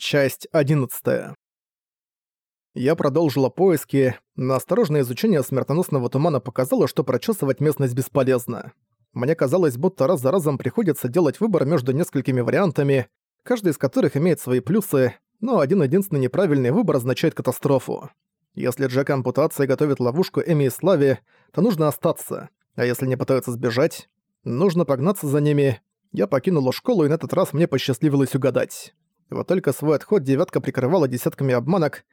Часть 11. Я продолжила поиски, но осторожное изучение смертоносного тумана показало, что прочесывать местность бесполезно. Мне казалось, будто раз за разом приходится делать выбор между несколькими вариантами, каждый из которых имеет свои плюсы, но один-единственный неправильный выбор означает катастрофу. Если Джек ампутация готовит ловушку Эми и Славе, то нужно остаться, а если не пытаются сбежать, нужно погнаться за ними. Я покинула школу, и на этот раз мне посчастливилось угадать. Вот только свой отход девятка прикрывала десятками обманок.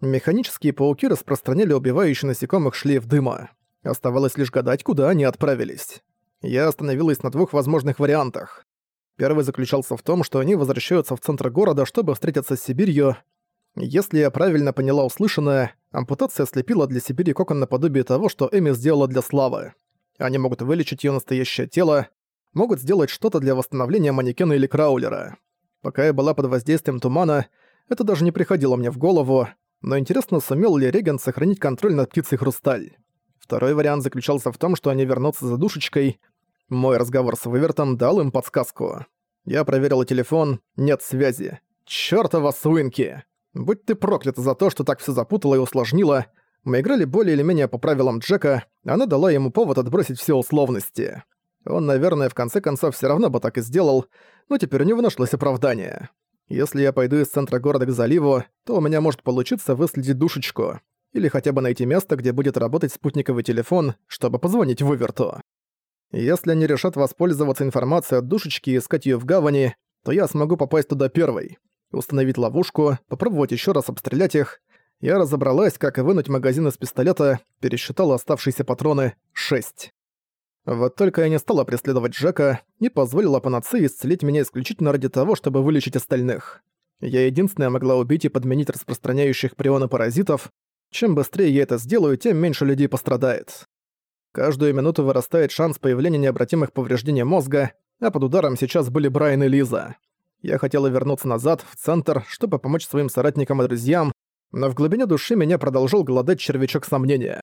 Механические пауки распространяли убивающие насекомых шлейф дыма. Оставалось лишь гадать, куда они отправились. Я остановилась на двух возможных вариантах. Первый заключался в том, что они возвращаются в центр города, чтобы встретиться с Сибирью. Если я правильно поняла услышанное, ампутация слепила для Сибири кокон наподобие того, что Эми сделала для Славы. Они могут вылечить её настоящее тело, могут сделать что-то для восстановления манекена или краулера. Пока я была под воздействием тумана, это даже не приходило мне в голову, но интересно, сумел ли Реген сохранить контроль над птицей Хрусталь. Второй вариант заключался в том, что они вернутся за душечкой. Мой разговор с Вывертом дал им подсказку. Я проверила телефон, нет связи. Чёртова Суинки! Будь ты проклята за то, что так всё запутала и усложнила. Мы играли более или менее по правилам Джека, она дала ему повод отбросить все условности. Он, наверное, в конце концов все равно бы так и сделал, но теперь у него нашлось оправдание. Если я пойду из центра города к заливу, то у меня может получиться выследить душечку. Или хотя бы найти место, где будет работать спутниковый телефон, чтобы позвонить Выверту. Если они решат воспользоваться информацией от душечки и искать её в гавани, то я смогу попасть туда первой. Установить ловушку, попробовать ещё раз обстрелять их. Я разобралась, как вынуть магазин из пистолета, пересчитала оставшиеся патроны — шесть. Вот только я не стала преследовать Джека и позволила панацеи исцелить меня исключительно ради того, чтобы вылечить остальных. Я единственная могла убить и подменить распространяющих прионы паразитов. Чем быстрее я это сделаю, тем меньше людей пострадает. Каждую минуту вырастает шанс появления необратимых повреждений мозга, а под ударом сейчас были Брайан и Лиза. Я хотела вернуться назад, в центр, чтобы помочь своим соратникам и друзьям, но в глубине души меня продолжал голодать червячок сомнения.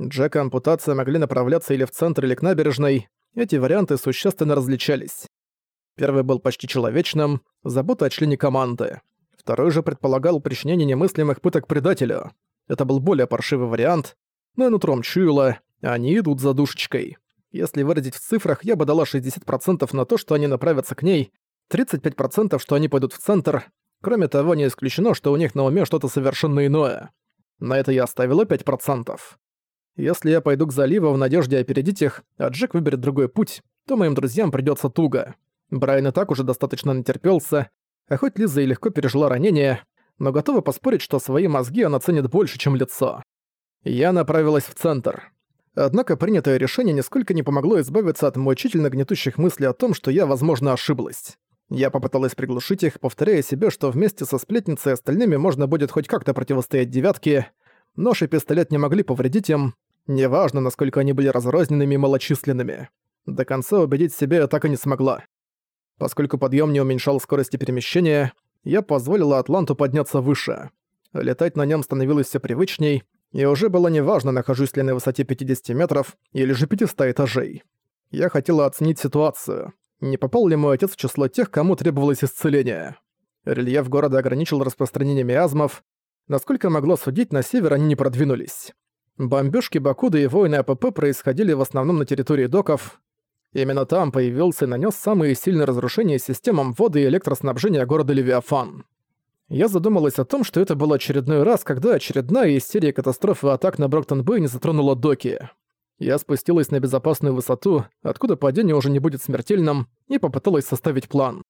Джек и ампутация могли направляться или в центр, или к набережной. Эти варианты существенно различались. Первый был почти человечным, забота о члене команды. Второй же предполагал причинение немыслимых пыток предателю. Это был более паршивый вариант, но и нутром чуяло, они идут за душечкой. Если выразить в цифрах, я бы дала 60% на то, что они направятся к ней, 35% что они пойдут в центр. Кроме того, не исключено, что у них на уме что-то совершенно иное. На это я оставила 5%. Если я пойду к заливу в надежде опередить их, а Джек выберет другой путь, то моим друзьям придется туго. Брайан и так уже достаточно натерпелся, а хоть Лиза и легко пережила ранение, но готова поспорить, что свои мозги она ценит больше, чем лицо. Я направилась в центр. Однако принятое решение нисколько не помогло избавиться от мучительно гнетущих мыслей о том, что я, возможно, ошиблась. Я попыталась приглушить их, повторяя себе, что вместе со сплетницей и остальными можно будет хоть как-то противостоять девятке, Нож и пистолет не могли повредить им, неважно, насколько они были разрозненными и малочисленными. До конца убедить себя я так и не смогла. Поскольку подъем не уменьшал скорости перемещения, я позволила Атланту подняться выше. Летать на нем становилось все привычней, и уже было неважно, нахожусь ли на высоте 50 метров или же 500 этажей. Я хотела оценить ситуацию. Не попал ли мой отец в число тех, кому требовалось исцеление? Рельеф города ограничил распространение миазмов, Насколько могло судить, на север они не продвинулись. Бомбёжки Бакуда и войны АПП происходили в основном на территории доков. Именно там появился и нанёс самые сильные разрушения системам воды и электроснабжения города Левиафан. Я задумалась о том, что это был очередной раз, когда очередная из серии катастроф и атак на Броктон-Бэй не затронула доки. Я спустилась на безопасную высоту, откуда падение уже не будет смертельным, и попыталась составить план.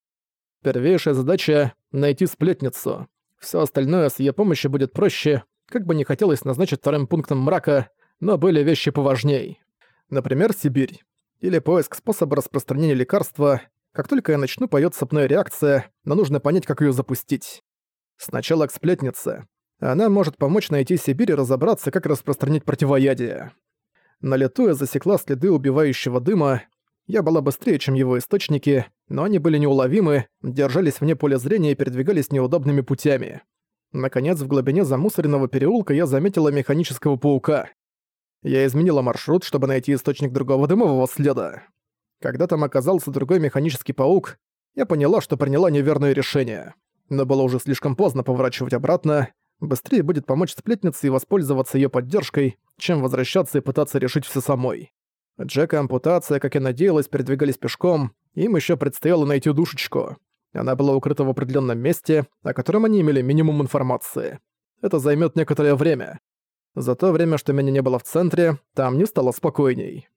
Первейшая задача — найти сплетницу. Все остальное с ее помощью будет проще, как бы не хотелось назначить вторым пунктом мрака, но были вещи поважней. Например, Сибирь. Или поиск способа распространения лекарства. Как только я начну, поёт цепная реакция, но нужно понять, как её запустить. Сначала к сплетнице. Она может помочь найти Сибирь и разобраться, как распространить противоядие. На лету я засекла следы убивающего дыма, я была быстрее, чем его источники, но они были неуловимы, держались вне поля зрения и передвигались неудобными путями. Наконец, в глубине замусоренного переулка я заметила механического паука. Я изменила маршрут, чтобы найти источник другого дымового следа. Когда там оказался другой механический паук, я поняла, что приняла неверное решение. но было уже слишком поздно поворачивать обратно. Быстрее будет помочь сплетнице и воспользоваться ее поддержкой, чем возвращаться и пытаться решить все самой. Джек и ампутация, как и надеялась, передвигались пешком, им еще предстояло найти душечку. Она была укрыта в определенном месте, о котором они имели минимум информации. Это займет некоторое время. За то время, что меня не было в центре, там не стало спокойней.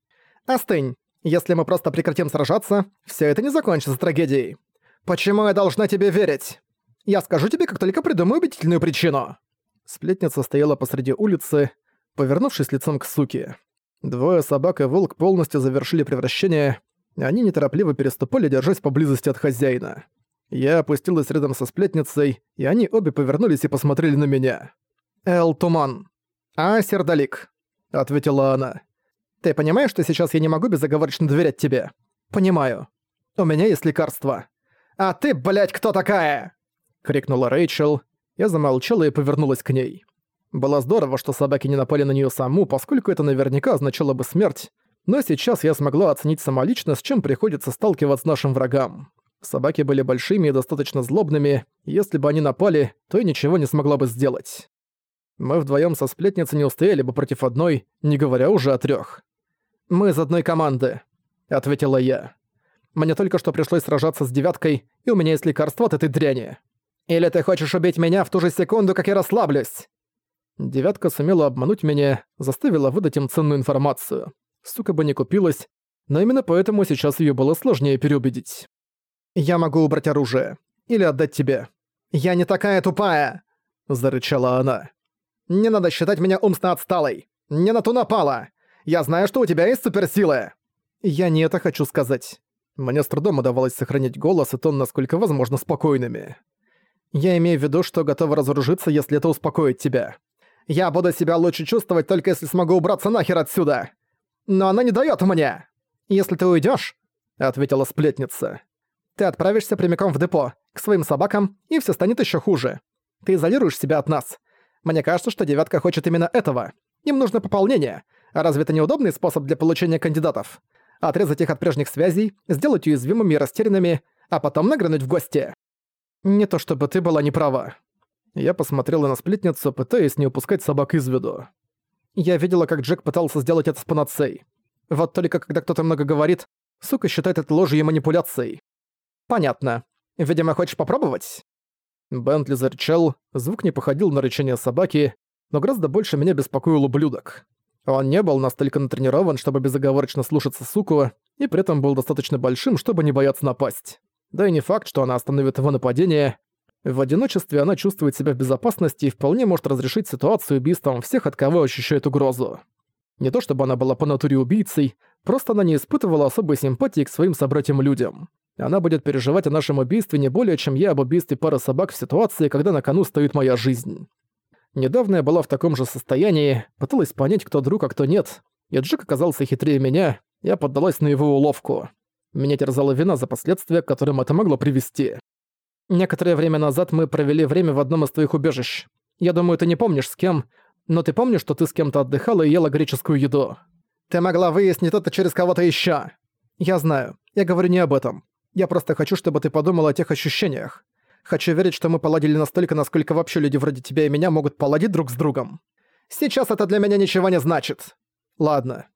«Остынь. Если мы просто прекратим сражаться, все это не закончится трагедией. Почему я должна тебе верить? Я скажу тебе, как только придумаю убедительную причину». Сплетница стояла посреди улицы, повернувшись лицом к суке. Двое собак и волк полностью завершили превращение, они неторопливо переступали, держась поблизости от хозяина. Я опустилась рядом со сплетницей, и они обе повернулись и посмотрели на меня. «Эл Туман». «А, Сердолик», — ответила она. «Ты понимаешь, что сейчас я не могу безоговорочно доверять тебе?» «Понимаю. У меня есть лекарство». «А ты, блядь, кто такая?» — крикнула Рэйчел. Я замолчала и повернулась к ней. Было здорово, что собаки не напали на нее саму, поскольку это наверняка означало бы смерть, но сейчас я смогла оценить самолично, с чем приходится сталкиваться нашим врагам. Собаки были большими и достаточно злобными, если бы они напали, то я ничего не смогла бы сделать. Мы вдвоем со сплетницей не устояли бы против одной, не говоря уже о трех. «Мы из одной команды», — ответила я. «Мне только что пришлось сражаться с девяткой, и у меня есть лекарство от этой дряни. Или ты хочешь убить меня в ту же секунду, как я расслаблюсь?» Девятка сумела обмануть меня, заставила выдать им ценную информацию сука бы не купилась, но именно поэтому сейчас её было сложнее переубедить. «Я могу убрать оружие. Или отдать тебе». «Я не такая тупая!» – зарычала она. «Не надо считать меня умственно отсталой. Не на ту напала. Я знаю, что у тебя есть суперсилы!» «Я не это хочу сказать». Мне с трудом удавалось сохранить голос и тон, насколько возможно, спокойными. Я имею в виду, что готова разоружиться, если это успокоит тебя. Я буду себя лучше чувствовать, только если смогу убраться нахер отсюда но она не даёт мне. Если ты уйдёшь, ответила сплетница, ты отправишься прямиком в депо, к своим собакам, и всё станет ещё хуже. Ты изолируешь себя от нас. Мне кажется, что девятка хочет именно этого. Им нужно пополнение. А разве это неудобный способ для получения кандидатов? Отрезать их от прежних связей, сделать уязвимыми и растерянными, а потом нагрянуть в гости. Не то чтобы ты была не права. Я посмотрела на сплетницу, пытаясь не упускать собак из виду. Я видела, как Джек пытался сделать это с панацей. Вот только когда кто-то много говорит, сука считает это ложью и манипуляцией. Понятно. Видимо, хочешь попробовать? Бентли зарычал, звук не походил на рычание собаки, но гораздо больше меня беспокоил ублюдок. Он не был настолько натренирован, чтобы безоговорочно слушаться суку, и при этом был достаточно большим, чтобы не бояться напасть. Да и не факт, что она остановит его нападение, в одиночестве она чувствует себя в безопасности и вполне может разрешить ситуацию убийством всех, от кого ощущает угрозу. Не то чтобы она была по натуре убийцей, просто она не испытывала особой симпатии к своим собратьям-людям. Она будет переживать о нашем убийстве не более, чем я об убийстве пары собак в ситуации, когда на кону стоит моя жизнь. Недавно я была в таком же состоянии, пыталась понять, кто друг, а кто нет, и Джек оказался хитрее меня, я поддалась на его уловку. Меня терзала вина за последствия, к которым это могло привести. Некоторое время назад мы провели время в одном из твоих убежищ. Я думаю, ты не помнишь с кем, но ты помнишь, что ты с кем-то отдыхала и ела греческую еду? Ты могла выяснить это через кого-то ещё. Я знаю. Я говорю не об этом. Я просто хочу, чтобы ты подумала о тех ощущениях. Хочу верить, что мы поладили настолько, насколько вообще люди вроде тебя и меня могут поладить друг с другом. Сейчас это для меня ничего не значит. Ладно.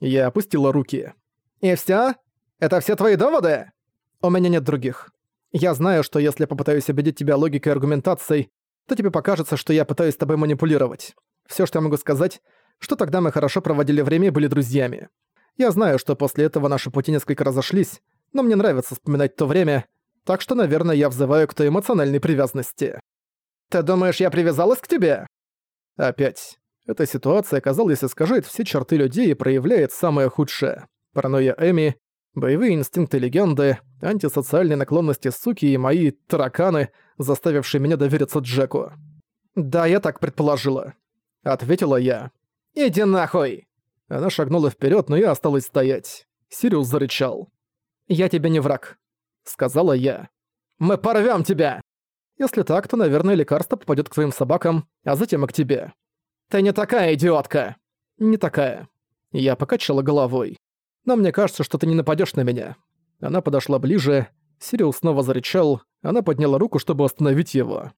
Я опустила руки. И всё? Это все твои доводы? У меня нет других. Я знаю, что если попытаюсь убедить тебя логикой и аргументацией, то тебе покажется, что я пытаюсь с тобой манипулировать. Всё, что я могу сказать, что тогда мы хорошо проводили время и были друзьями. Я знаю, что после этого наши пути несколько разошлись, но мне нравится вспоминать то время, так что, наверное, я взываю к той эмоциональной привязанности. Ты думаешь, я привязалась к тебе? Опять. Эта ситуация, казалось, искажает все черты людей и проявляет самое худшее. Паранойя Эми, боевые инстинкты легенды, антисоциальные наклонности суки и мои тараканы, заставившие меня довериться Джеку. «Да, я так предположила», — ответила я. «Иди нахуй!» Она шагнула вперед, но я осталась стоять. Сириус зарычал. «Я тебе не враг», — сказала я. «Мы порвем тебя!» «Если так, то, наверное, лекарство попадет к твоим собакам, а затем и к тебе». «Ты не такая идиотка!» «Не такая». Я покачала головой. «Но мне кажется, что ты не нападешь на меня. Она подошла ближе, Сириус снова зарычал, Она подняла руку, чтобы остановить его.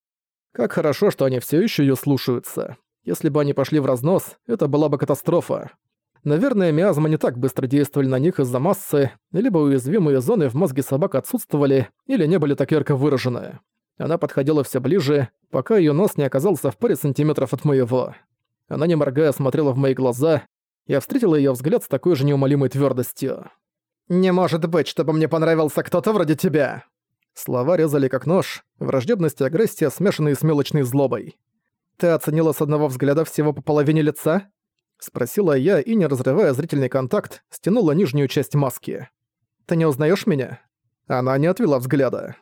Как хорошо, что они все еще ее слушаются. Если бы они пошли в разнос, это была бы катастрофа. Наверное, миазмы не так быстро действовали на них из-за массы, либо уязвимые зоны в мозге собак отсутствовали, или не были так ярко выражены. Она подходила все ближе, пока ее нос не оказался в паре сантиметров от моего. Она, не моргая, смотрела в мои глаза. Я встретила ее взгляд с такой же неумолимой твердостью. «Не может быть, чтобы мне понравился кто-то вроде тебя!» Слова резали как нож, враждебность и агрессия, смешанные с мелочной злобой. «Ты оценила с одного взгляда всего по половине лица?» Спросила я и, не разрывая зрительный контакт, стянула нижнюю часть маски. «Ты не узнаешь меня?» Она не отвела взгляда.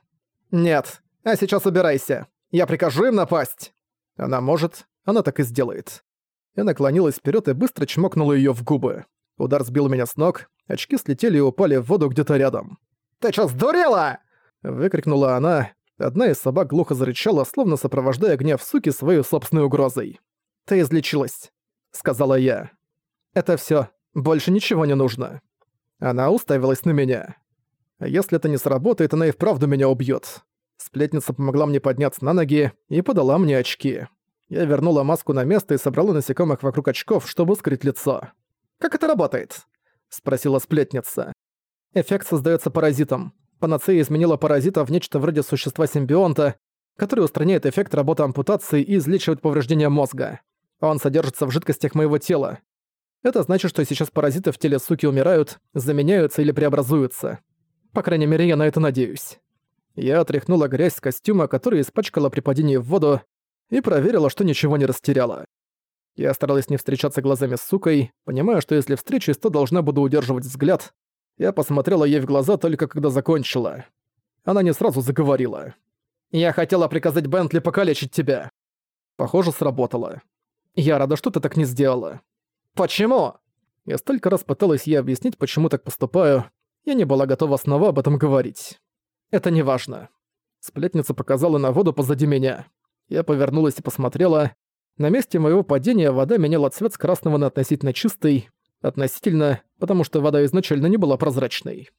«Нет. А сейчас убирайся. Я прикажу им напасть!» Она может, она так и сделает. Я наклонилась вперед и быстро чмокнула ее в губы. Удар сбил меня с ног, очки слетели и упали в воду где-то рядом. «Ты чё, сдурела?» Выкрикнула она. Одна из собак глухо зарычала, словно сопровождая гнев суки своей собственной угрозой. «Ты излечилась сказала я. «Это всё. Больше ничего не нужно». Она уставилась на меня. Если это не сработает, она и вправду меня убьёт. Сплетница помогла мне подняться на ноги и подала мне очки. Я вернула маску на место и собрала насекомых вокруг очков, чтобы скрыть лицо. «Как это работает?» — спросила сплетница. Эффект создается паразитом. Панацея изменила паразита в нечто вроде существа-симбионта, который устраняет эффект работы ампутации и излечивает повреждения мозга. Он содержится в жидкостях моего тела. Это значит, что сейчас паразиты в теле суки умирают, заменяются или преобразуются. По крайней мере, я на это надеюсь. Я отряхнула грязь с костюма, который испачкала при падении в воду, и проверила, что ничего не растеряла. Я старалась не встречаться глазами с сукой, понимая, что если встречусь, то должна буду удерживать взгляд. Я посмотрела ей в глаза только когда закончила. Она не сразу заговорила. «Я хотела приказать Бентли покалечить тебя». Похоже, сработало. Я рада, что ты так не сделала. Почему? Я столько раз пыталась ей объяснить, почему так поступаю. Я не была готова снова об этом говорить. Это не важно. Сплетница показала на воду позади меня. Я повернулась и посмотрела. На месте моего падения вода меняла цвет с красного на относительно чистый. Относительно, потому что вода изначально не была прозрачной.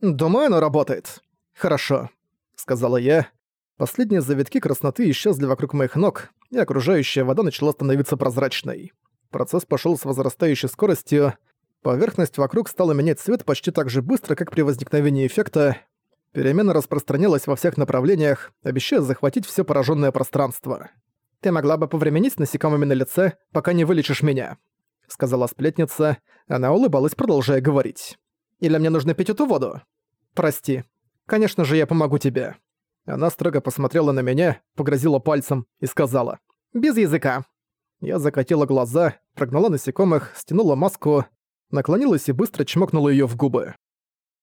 «Думаю, она работает». «Хорошо», — сказала я. Последние завитки красноты исчезли вокруг моих ног, и окружающая вода начала становиться прозрачной. Процесс пошел с возрастающей скоростью, поверхность вокруг стала менять цвет почти так же быстро, как при возникновении эффекта. Перемена распространялась во всех направлениях, обещая захватить все пораженное пространство. «Ты могла бы повременить с насекомыми на лице, пока не вылечишь меня», — сказала сплетница. Она улыбалась, продолжая говорить. «Или мне нужно пить эту воду?» «Прости. Конечно же, я помогу тебе». Она строго посмотрела на меня, погрозила пальцем и сказала «Без языка». Я закатила глаза, прогнала насекомых, стянула маску, наклонилась и быстро чмокнула её в губы.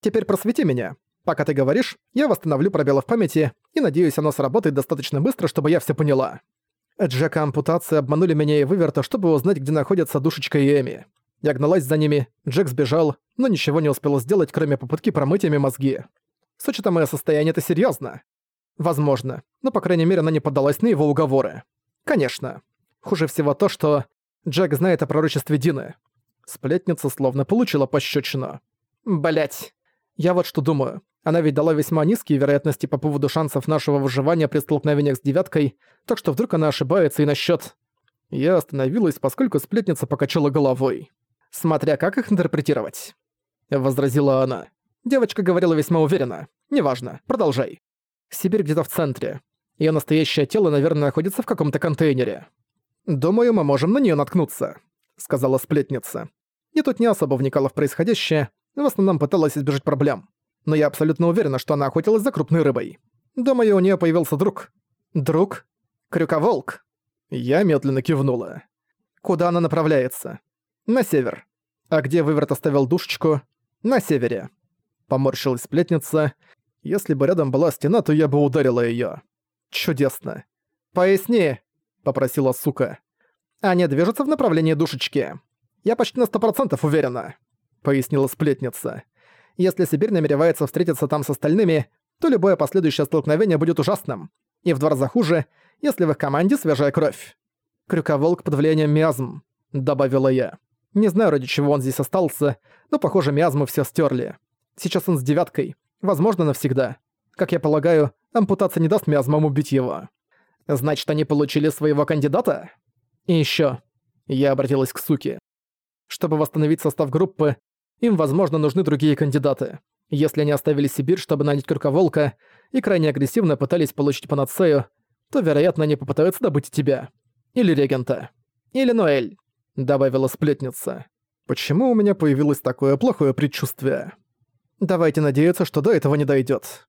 «Теперь просвети меня. Пока ты говоришь, я восстановлю пробелы в памяти, и надеюсь, оно сработает достаточно быстро, чтобы я всё поняла». Джека ампутации обманули меня и выверта, чтобы узнать, где находятся Душечка и Эми. Я гналась за ними, Джек сбежал, но ничего не успел сделать, кроме попытки промыть ими мозги. С учетом моего состояния это серьёзно. Возможно, но по крайней мере она не поддалась на его уговоры. Конечно. Хуже всего то, что Джек знает о пророчестве Дины. Сплетница словно получила пощечину. Блять. Я вот что думаю. Она ведь дала весьма низкие вероятности по поводу шансов нашего выживания при столкновениях с девяткой, так что вдруг она ошибается и насчет. Я остановилась, поскольку сплетница покачала головой. «Смотря как их интерпретировать», — возразила она. Девочка говорила весьма уверенно. «Неважно, продолжай». Сибирь где-то в центре. Её настоящее тело, наверное, находится в каком-то контейнере. «Думаю, мы можем на неё наткнуться», — сказала сплетница. Я тут не особо вникала в происходящее, в основном пыталась избежать проблем. Но я абсолютно уверена, что она охотилась за крупной рыбой. Думаю, у неё появился друг. Друг? Крюковолк. Я медленно кивнула. Куда она направляется? На север. А где выверт оставил душечку? На севере. Поморщилась сплетница, если бы рядом была стена, то я бы ударила её. Чудесно. «Поясни», — попросила сука. «Они движутся в направлении душечки. Я почти на сто процентов уверена», — пояснила сплетница. «Если Сибирь намеревается встретиться там с остальными, то любое последующее столкновение будет ужасным. И в два раза хуже, если в их команде свежая кровь». «Крюковолк под влиянием миазм», — добавила я. Не знаю, ради чего он здесь остался, но, похоже, миазмы все стерли. Сейчас он с девяткой. Возможно, навсегда. Как я полагаю, ампутация не даст миазмам убить его. Значит, они получили своего кандидата? И ещё. Я обратилась к Суке. Чтобы восстановить состав группы, им, возможно, нужны другие кандидаты. Если они оставили Сибирь, чтобы нанять Крюковолка, и крайне агрессивно пытались получить панацею, то, вероятно, они попытаются добыть тебя. Или регента. Или Ноэль», — добавила сплетница. «Почему у меня появилось такое плохое предчувствие?» «Давайте надеяться, что до этого не дойдет.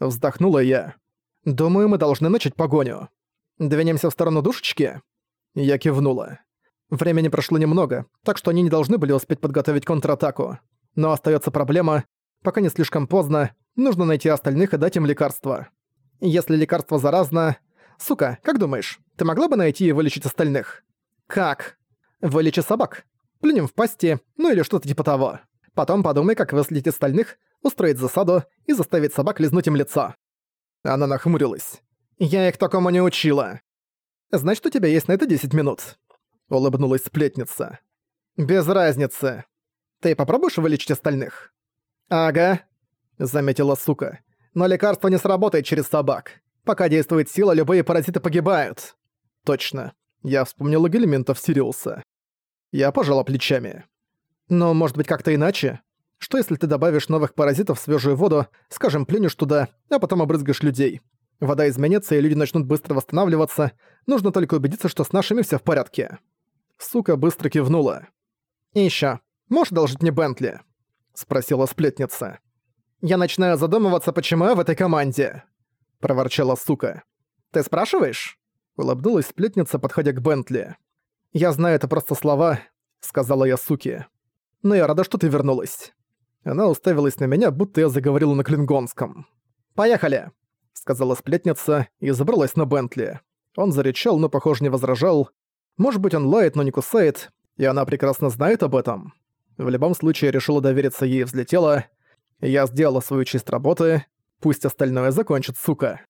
Вздохнула я. «Думаю, мы должны начать погоню. Двинемся в сторону душечки?» Я кивнула. Времени прошло немного, так что они не должны были успеть подготовить контратаку. Но остается проблема, пока не слишком поздно, нужно найти остальных и дать им лекарство. Если лекарство заразно... Сука, как думаешь, ты могла бы найти и вылечить остальных? Как? Вылечи собак. Плюнем в пасти, ну или что-то типа того. Потом подумай, как выследить остальных, устроить засаду и заставить собак лизнуть им лицо. Она нахмурилась. «Я их такому не учила». «Значит, у тебя есть на это 10 минут», — улыбнулась сплетница. «Без разницы. Ты попробуешь вылечить остальных?» «Ага», — заметила сука. «Но лекарство не сработает через собак. Пока действует сила, любые паразиты погибают». «Точно. Я вспомнил элементов Сириуса. Я пожала плечами. Но, может быть, как-то иначе? Что если ты добавишь новых паразитов в свежую воду, скажем, плюнешь туда, а потом обрызгаешь людей? Вода изменится, и люди начнут быстро восстанавливаться. Нужно только убедиться, что с нашими все в порядке. Сука быстро кивнула. «И ещё, можешь одолжить мне Бентли?» — спросила сплетница. «Я начинаю задумываться, почему я в этой команде», — проворчала сука. «Ты спрашиваешь?» — улыбнулась сплетница, подходя к Бентли. «Я знаю, это просто слова», — сказала я суке. «Но я рада, что ты вернулась». Она уставилась на меня, будто я заговорила на клингонском. «Поехали!» — сказала сплетница и забралась на Бентли. Он зарычал, но, похоже, не возражал. Может быть, он лает, но не кусает, и она прекрасно знает об этом. В любом случае, решила довериться ей и взлетела. Я сделала свою часть работы, пусть остальное закончит сука.